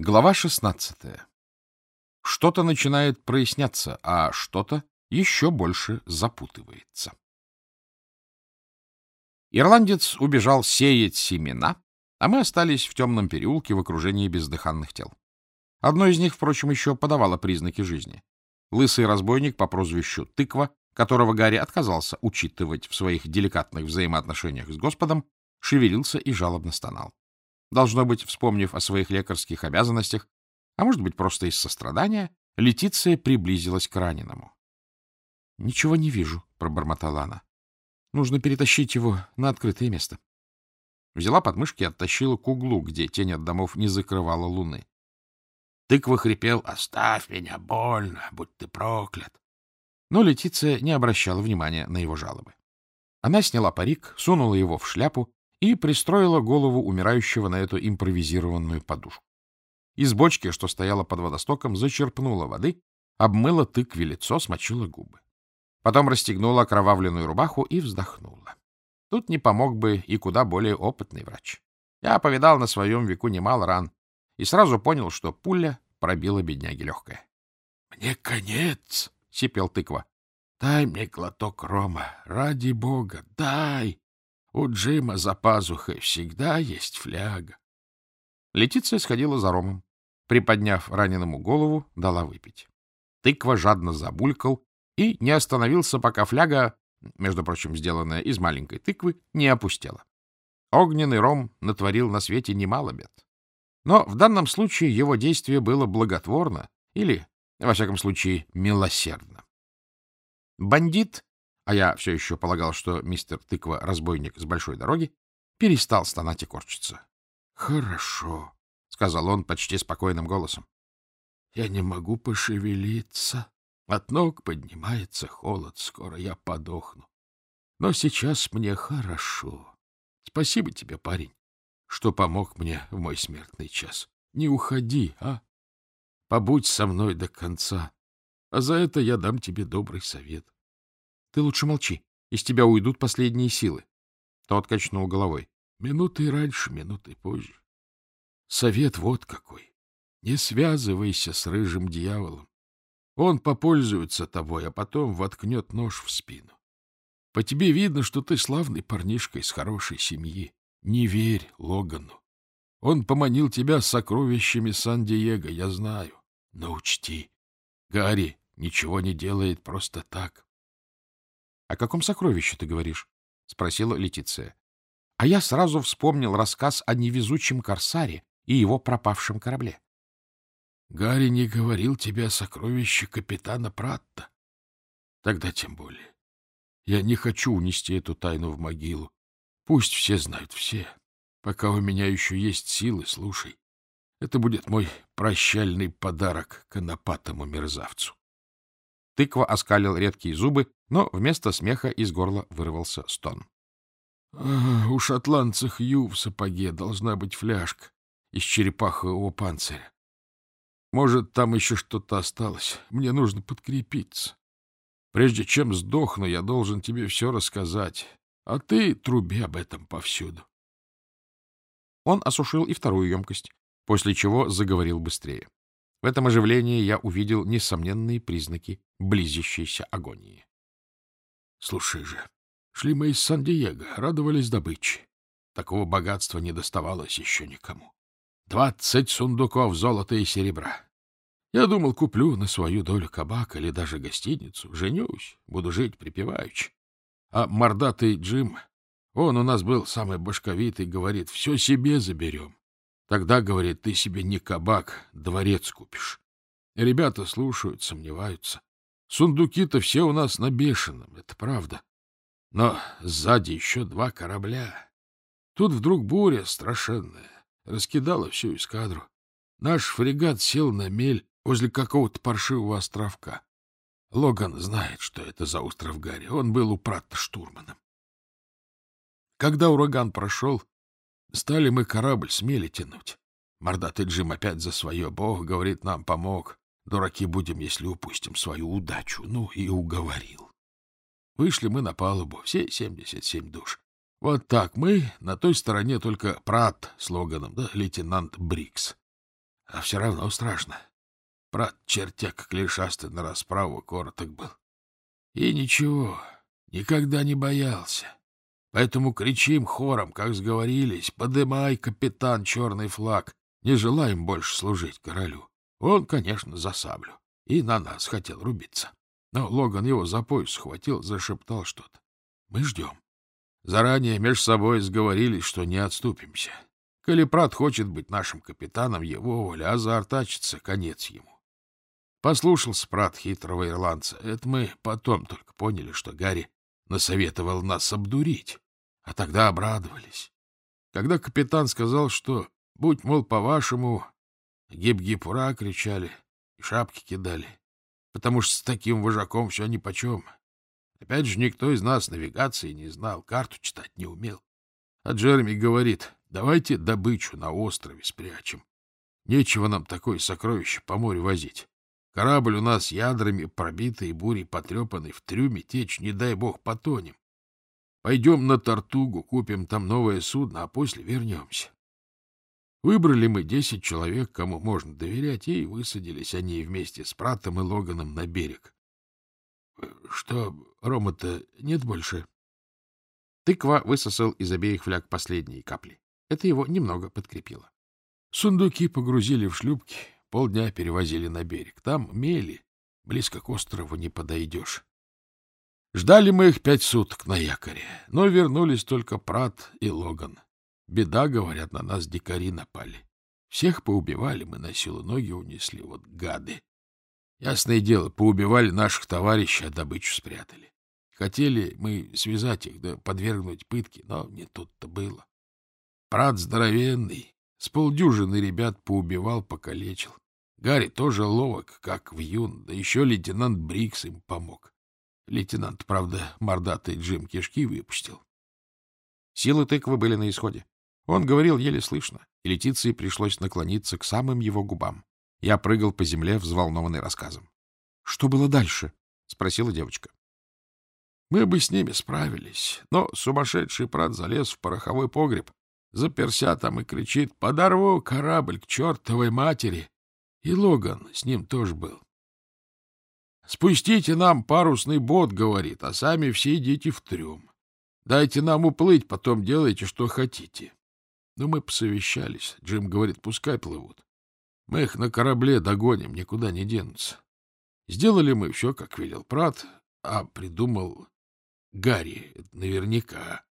Глава 16. Что-то начинает проясняться, а что-то еще больше запутывается. Ирландец убежал сеять семена, а мы остались в темном переулке в окружении бездыханных тел. Одно из них, впрочем, еще подавало признаки жизни. Лысый разбойник по прозвищу Тыква, которого Гарри отказался учитывать в своих деликатных взаимоотношениях с Господом, шевелился и жалобно стонал. Должно быть, вспомнив о своих лекарских обязанностях, а может быть, просто из сострадания, Летиция приблизилась к раненому. — Ничего не вижу, — пробормотала она. — Нужно перетащить его на открытое место. Взяла подмышки и оттащила к углу, где тень от домов не закрывала луны. Тыква хрипел «Оставь меня, больно, будь ты проклят!» Но Летиция не обращала внимания на его жалобы. Она сняла парик, сунула его в шляпу и пристроила голову умирающего на эту импровизированную подушку. Из бочки, что стояла под водостоком, зачерпнула воды, обмыла тыкве лицо, смочила губы. Потом расстегнула окровавленную рубаху и вздохнула. Тут не помог бы и куда более опытный врач. Я повидал на своем веку немало ран и сразу понял, что пуля пробила бедняги легкое. — Мне конец! — сипел тыква. — Дай мне глоток рома, ради бога, дай! У Джима за пазухой всегда есть фляга. Летиция сходила за ромом. Приподняв раненому голову, дала выпить. Тыква жадно забулькал и не остановился, пока фляга, между прочим, сделанная из маленькой тыквы, не опустела. Огненный ром натворил на свете немало бед. Но в данном случае его действие было благотворно или, во всяком случае, милосердно. Бандит а я все еще полагал, что мистер Тыква — разбойник с большой дороги, перестал стонать и корчиться. — Хорошо, — сказал он почти спокойным голосом. — Я не могу пошевелиться. От ног поднимается холод, скоро я подохну. Но сейчас мне хорошо. Спасибо тебе, парень, что помог мне в мой смертный час. Не уходи, а? Побудь со мной до конца, а за это я дам тебе добрый совет. Ты лучше молчи. Из тебя уйдут последние силы. Тот качнул головой. Минуты раньше, минуты позже. Совет вот какой. Не связывайся с рыжим дьяволом. Он попользуется тобой, а потом воткнет нож в спину. По тебе видно, что ты славный парнишка из хорошей семьи. Не верь Логану. Он поманил тебя сокровищами Сан-Диего, я знаю. Но учти, Гарри ничего не делает просто так. — О каком сокровище ты говоришь? — спросила Летиция. А я сразу вспомнил рассказ о невезучем корсаре и его пропавшем корабле. — Гарри не говорил тебе о сокровище капитана Пратта. Тогда тем более. Я не хочу унести эту тайну в могилу. Пусть все знают, все. Пока у меня еще есть силы, слушай. Это будет мой прощальный подарок конопатому мерзавцу. Тыква оскалил редкие зубы, но вместо смеха из горла вырвался стон. — У шотландцев Ю в сапоге должна быть фляжка из черепахового панциря. Может, там еще что-то осталось. Мне нужно подкрепиться. Прежде чем сдохну, я должен тебе все рассказать, а ты труби об этом повсюду. Он осушил и вторую емкость, после чего заговорил быстрее. В этом оживлении я увидел несомненные признаки близящейся агонии. — Слушай же, шли мы из Сан-Диего, радовались добыче. Такого богатства не доставалось еще никому. Двадцать сундуков золота и серебра. Я думал, куплю на свою долю кабак или даже гостиницу, женюсь, буду жить припеваючи. А мордатый Джим, он у нас был самый башковитый, говорит, все себе заберем. Тогда, говорит, ты себе не кабак, дворец купишь. Ребята слушают, сомневаются. Сундуки-то все у нас на бешеном, это правда. Но сзади еще два корабля. Тут вдруг буря страшенная, раскидала всю эскадру. Наш фрегат сел на мель возле какого-то паршивого островка. Логан знает, что это за остров Гарри. Он был у Пратта штурманом. Когда ураган прошел, Стали мы корабль смели тянуть. Мордатый Джим опять за свое. Бог, говорит, нам помог. Дураки будем, если упустим свою удачу. Ну и уговорил. Вышли мы на палубу, все семьдесят семь душ. Вот так мы, на той стороне только Прат с Логаном, да лейтенант Брикс. А все равно страшно. Брат чертяк клешастый на расправу короток был. И ничего, никогда не боялся. Поэтому кричим хором, как сговорились, подымай, капитан, черный флаг, не желаем больше служить королю. Он, конечно, за саблю, и на нас хотел рубиться. Но Логан его за пояс схватил, зашептал что-то. Мы ждем. Заранее между собой сговорились, что не отступимся. Калипрат хочет быть нашим капитаном, его воля, а заортачится, конец ему. Послушался прат хитрого ирландца. Это мы потом только поняли, что Гарри насоветовал нас обдурить, а тогда обрадовались. Когда капитан сказал, что «будь, мол, по-вашему», гиб-гиб-ура кричали и шапки кидали, потому что с таким вожаком все нипочем. Опять же, никто из нас навигации не знал, карту читать не умел. А Джереми говорит, давайте добычу на острове спрячем. Нечего нам такое сокровище по морю возить. Корабль у нас ядрами пробитый, бурей потрепанный, в трюме течь, не дай бог, потонем. Пойдем на Тартугу, купим там новое судно, а после вернемся. Выбрали мы десять человек, кому можно доверять, и высадились они вместе с Пратом и Логаном на берег. Что, рома-то нет больше? Тыква высосал из обеих фляг последние капли. Это его немного подкрепило. Сундуки погрузили в шлюпки, полдня перевозили на берег. Там мели, близко к острову не подойдешь. Ждали мы их пять суток на якоре, но вернулись только Прат и Логан. Беда, говорят, на нас дикари напали. Всех поубивали мы на силу, ноги унесли, вот гады. Ясное дело, поубивали наших товарищей, а добычу спрятали. Хотели мы связать их, да подвергнуть пытке, но не тут-то было. Прат здоровенный, с полдюжины ребят поубивал, покалечил. Гарри тоже ловок, как в юн, да еще лейтенант Брикс им помог. Лейтенант, правда, мордатый Джим кишки выпустил. Силы тыквы были на исходе. Он говорил еле слышно, и Летиции пришлось наклониться к самым его губам. Я прыгал по земле, взволнованный рассказом. — Что было дальше? — спросила девочка. — Мы бы с ними справились, но сумасшедший прат залез в пороховой погреб, заперся там и кричит «Подорву корабль к чертовой матери!» И Логан с ним тоже был. «Спустите нам парусный бот», — говорит, — «а сами все идите в трюм. Дайте нам уплыть, потом делайте, что хотите». Ну, мы посовещались. Джим говорит, пускай плывут. Мы их на корабле догоним, никуда не денутся. Сделали мы все, как велел Прат, а придумал Гарри, наверняка.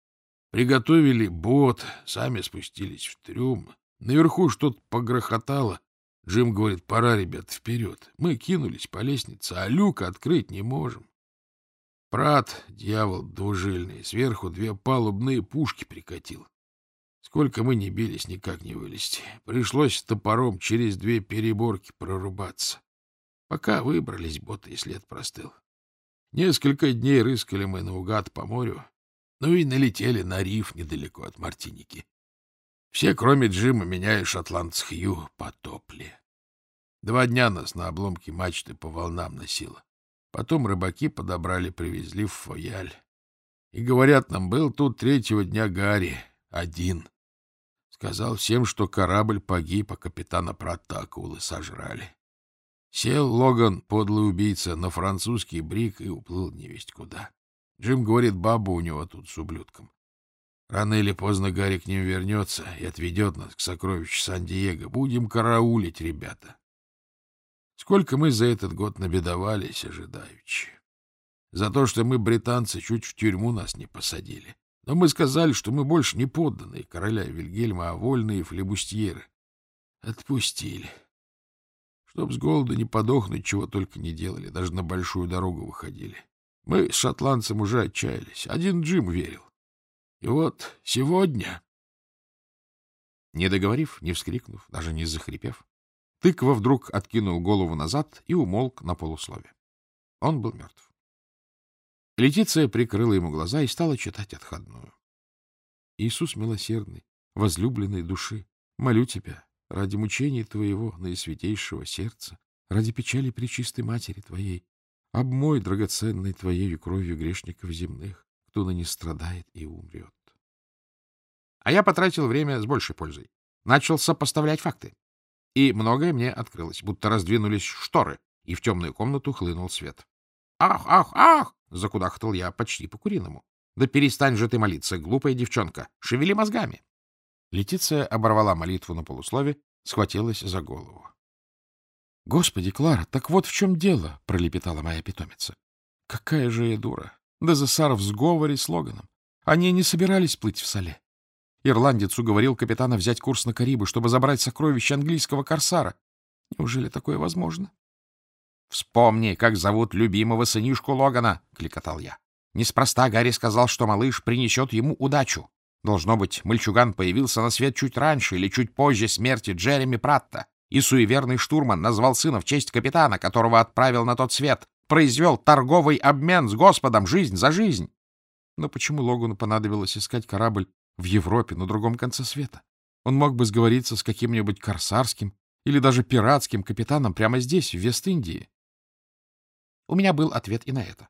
Приготовили бот, сами спустились в трюм. Наверху что-то погрохотало. Джим говорит, пора, ребят, вперед. Мы кинулись по лестнице, а люк открыть не можем. Прат, дьявол двужильный, сверху две палубные пушки прикатил. Сколько мы не бились, никак не вылезти. Пришлось топором через две переборки прорубаться. Пока выбрались, боты и след простыл. Несколько дней рыскали мы наугад по морю, ну и налетели на риф недалеко от Мартиники. Все, кроме Джима, меня и шотландц Хью, потопли. Два дня нас на обломке мачты по волнам носило. Потом рыбаки подобрали, привезли в Фояль. И, говорят, нам был тут третьего дня Гарри, один. Сказал всем, что корабль погиб, а капитана Пратта акулы сожрали. Сел Логан, подлый убийца, на французский брик и уплыл невесть куда. Джим говорит, баба у него тут с ублюдком. Рано или поздно Гарри к ним вернется и отведет нас к сокровищу Сан-Диего. Будем караулить, ребята. Сколько мы за этот год набедовались, ожидаючи. За то, что мы, британцы, чуть в тюрьму нас не посадили. Но мы сказали, что мы больше не подданные короля Вильгельма, а вольные флебустьеры. Отпустили. Чтоб с голода не подохнуть, чего только не делали, даже на большую дорогу выходили. Мы с шотландцем уже отчаялись. Один Джим верил. И вот сегодня... Не договорив, не вскрикнув, даже не захрипев, тыква вдруг откинул голову назад и умолк на полуслове. Он был мертв. Летиция прикрыла ему глаза и стала читать отходную. «Иисус милосердный, возлюбленной души, молю тебя ради мучений твоего наисвятейшего сердца, ради печали пречистой матери твоей, обмой драгоценной твоею кровью грешников земных, кто ныне страдает и умрет». А я потратил время с большей пользой. Начал сопоставлять факты. И многое мне открылось, будто раздвинулись шторы, и в темную комнату хлынул свет. «Ах, ах, ах!» — закудахтал я почти по-куриному. «Да перестань же ты молиться, глупая девчонка! Шевели мозгами!» Летиция оборвала молитву на полуслове, схватилась за голову. — Господи, Клара, так вот в чем дело, — пролепетала моя питомица. — Какая же я дура! Дезессар в сговоре с Логаном. Они не собирались плыть в соле. Ирландец уговорил капитана взять курс на Карибы, чтобы забрать сокровища английского корсара. Неужели такое возможно? — Вспомни, как зовут любимого сынишку Логана, — кликотал я. Неспроста Гарри сказал, что малыш принесет ему удачу. Должно быть, мальчуган появился на свет чуть раньше или чуть позже смерти Джереми Пратта и суеверный штурман назвал сына в честь капитана, которого отправил на тот свет, произвел торговый обмен с Господом жизнь за жизнь. Но почему Логану понадобилось искать корабль в Европе, на другом конце света? Он мог бы сговориться с каким-нибудь корсарским или даже пиратским капитаном прямо здесь, в Вест-Индии. У меня был ответ и на это.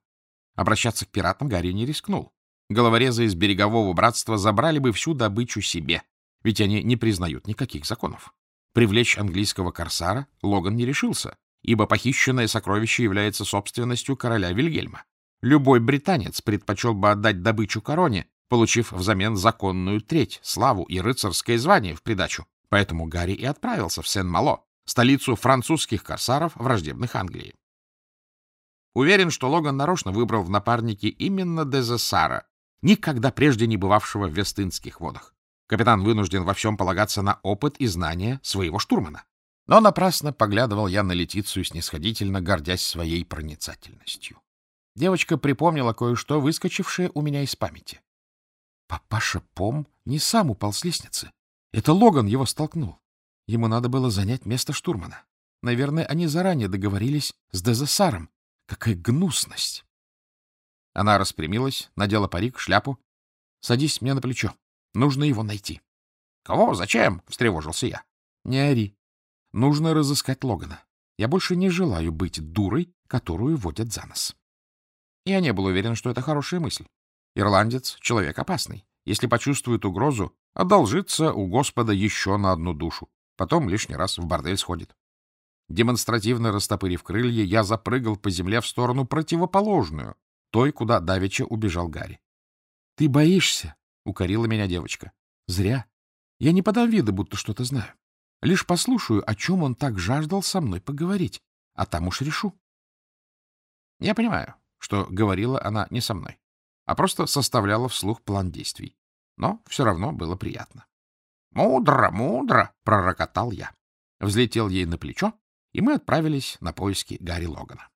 Обращаться к пиратам Гарри не рискнул. Головорезы из берегового братства забрали бы всю добычу себе, ведь они не признают никаких законов. Привлечь английского корсара Логан не решился, ибо похищенное сокровище является собственностью короля Вильгельма. Любой британец предпочел бы отдать добычу короне, получив взамен законную треть, славу и рыцарское звание в придачу. Поэтому Гарри и отправился в Сен-Мало, столицу французских корсаров, враждебных Англии. Уверен, что Логан нарочно выбрал в напарники именно Дезессара, никогда прежде не бывавшего в Вестынских водах. Капитан вынужден во всем полагаться на опыт и знания своего штурмана. Но напрасно поглядывал я на Летицию, снисходительно гордясь своей проницательностью. Девочка припомнила кое-что, выскочившее у меня из памяти. Папаша Пом не сам упал с лестницы. Это Логан его столкнул. Ему надо было занять место штурмана. Наверное, они заранее договорились с Дезессаром. Какая гнусность! Она распрямилась, надела парик, шляпу. — Садись мне на плечо. Нужно его найти. — Кого? Зачем? — встревожился я. — Не ори. Нужно разыскать Логана. Я больше не желаю быть дурой, которую водят за нос. Я не был уверен, что это хорошая мысль. Ирландец — человек опасный. Если почувствует угрозу, одолжится у Господа еще на одну душу. Потом лишний раз в бордель сходит. Демонстративно растопырив крылья, я запрыгал по земле в сторону противоположную, той, куда давеча убежал Гарри. — Ты боишься? — укорила меня девочка. — Зря. Я не подам вида, будто что-то знаю. Лишь послушаю, о чем он так жаждал со мной поговорить, а там уж решу. Я понимаю, что говорила она не со мной, а просто составляла вслух план действий. Но все равно было приятно. «Мудро, мудро!» — пророкотал я. Взлетел ей на плечо, и мы отправились на поиски Гарри Логана.